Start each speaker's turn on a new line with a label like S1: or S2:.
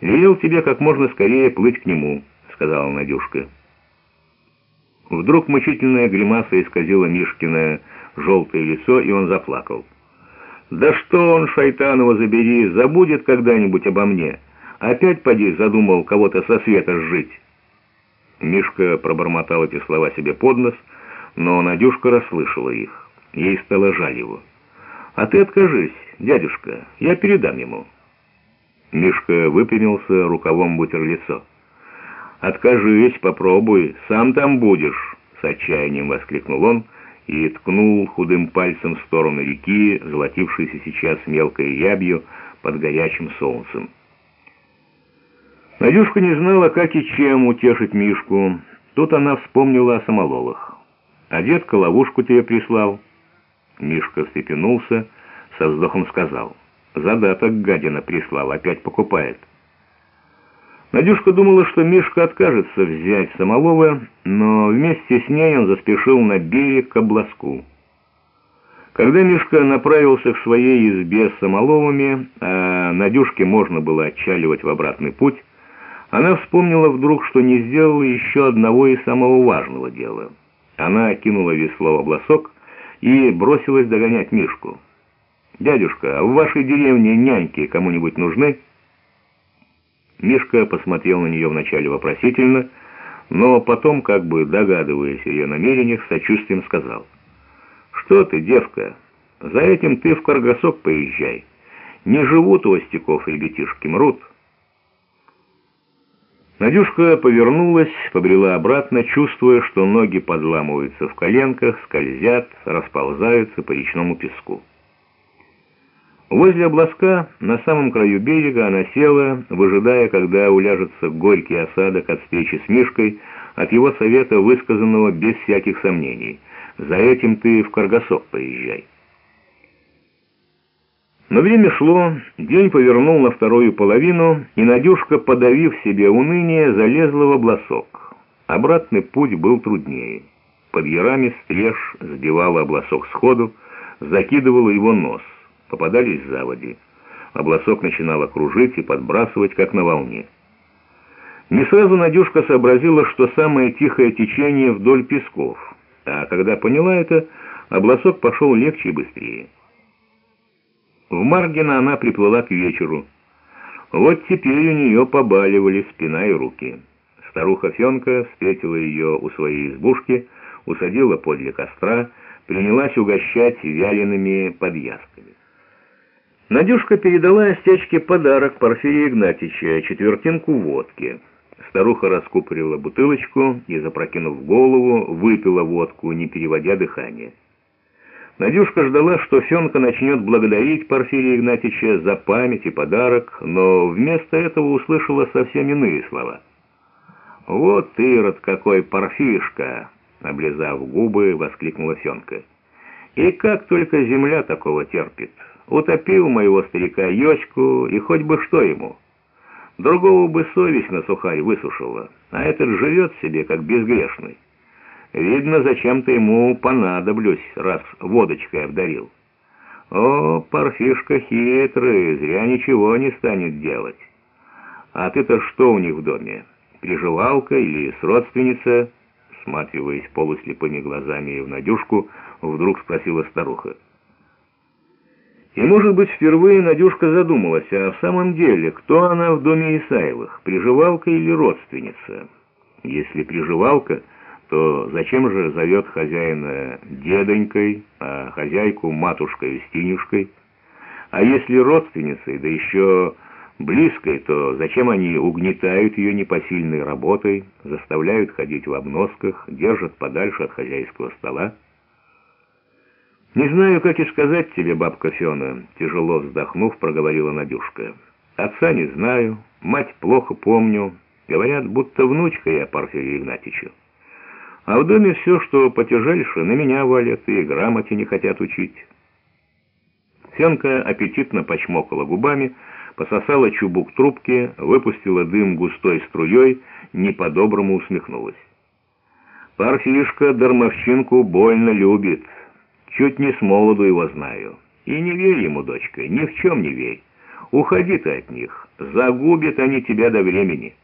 S1: Велел тебе как можно скорее плыть к нему», — сказала Надюшка. Вдруг мучительная гримаса исказила Мишкиное желтое лицо, и он заплакал. «Да что он, шайтанова забери, забудет когда-нибудь обо мне? Опять, поди, задумал кого-то со света сжить». Мишка пробормотал эти слова себе под нос, но Надюшка расслышала их. Ей стало жаль его. «А ты откажись, дядюшка, я передам ему». Мишка выпрямился, рукавом вытер лицо. «Откажись, попробуй, сам там будешь!» С отчаянием воскликнул он и ткнул худым пальцем в сторону реки, золотившейся сейчас мелкой ябью под горячим солнцем. Надюшка не знала, как и чем утешить Мишку. Тут она вспомнила о самоловах. «А детка ловушку тебе прислал». Мишка встрепенулся, со вздохом сказал. «Задаток гадина прислал, опять покупает». Надюшка думала, что Мишка откажется взять Самолова, но вместе с ней он заспешил на берег к обласку. Когда Мишка направился к своей избе с Самоловыми, а Надюшке можно было отчаливать в обратный путь, она вспомнила вдруг, что не сделала еще одного и самого важного дела. Она кинула весло в обласок и бросилась догонять Мишку. «Дядюшка, а в вашей деревне няньки кому-нибудь нужны?» Мишка посмотрел на нее вначале вопросительно, но потом, как бы догадываясь о ее намерениях, сочувствием сказал. «Что ты, девка, за этим ты в Каргасок поезжай. Не живут у остяков ребятишки, мрут». Надюшка повернулась, побрела обратно, чувствуя, что ноги подламываются в коленках, скользят, расползаются по речному песку. Возле обласка, на самом краю берега, она села, выжидая, когда уляжется горький осадок от встречи с Мишкой, от его совета, высказанного без всяких сомнений. «За этим ты в Каргасок поезжай». Но время шло, день повернул на вторую половину, и Надюшка, подавив себе уныние, залезла в обласок. Обратный путь был труднее. Под ярами стриж сбивала обласок сходу, закидывала его нос попадались заводи. Обласок начинал кружить и подбрасывать, как на волне. Не сразу Надюшка сообразила, что самое тихое течение вдоль песков, а когда поняла это, обласок пошел легче и быстрее. В Маргина она приплыла к вечеру. Вот теперь у нее побаливали спина и руки. Старуха Фенка встретила ее у своей избушки, усадила подле костра, принялась угощать вялеными подъясками. Надюшка передала Остячке подарок Порфирия Игнатьича, четвертинку водки. Старуха раскупорила бутылочку и, запрокинув голову, выпила водку, не переводя дыхание. Надюшка ждала, что Фенка начнет благодарить Порфирия Игнатьича за память и подарок, но вместо этого услышала совсем иные слова. «Вот ирод какой Порфишка!» — облизав губы, воскликнула Фенка. «И как только земля такого терпит!» Утопил моего старика Йоську, и хоть бы что ему. Другого бы совесть на сухарь высушила, а этот живет себе, как безгрешный. Видно, зачем-то ему понадоблюсь, раз водочкой обдарил. О, парфишка хитрый, зря ничего не станет делать. А ты-то что у них в доме? Приживалка или с родственница? Сматриваясь полуслепыми глазами в Надюшку, вдруг спросила старуха. И, может быть, впервые Надюшка задумалась, а в самом деле, кто она в доме Исаевых, приживалка или родственница? Если приживалка, то зачем же зовет хозяина дедонькой, а хозяйку матушкой Устинюшкой? А если родственницей, да еще близкой, то зачем они угнетают ее непосильной работой, заставляют ходить в обносках, держат подальше от хозяйского стола? «Не знаю, как и сказать тебе, бабка Фена», — тяжело вздохнув, проговорила Надюшка. «Отца не знаю, мать плохо помню. Говорят, будто внучка я Порфирию Игнатьичу. А в доме все, что потяжельше, на меня валят и грамоте не хотят учить». Фенка аппетитно почмокала губами, пососала чубук трубки, выпустила дым густой струей, не по-доброму усмехнулась. «Парфишка дармовщинку больно любит». Чуть не с молоду его знаю. И не верь ему, дочка, ни в чем не верь. Уходи ты от них, загубят они тебя до времени».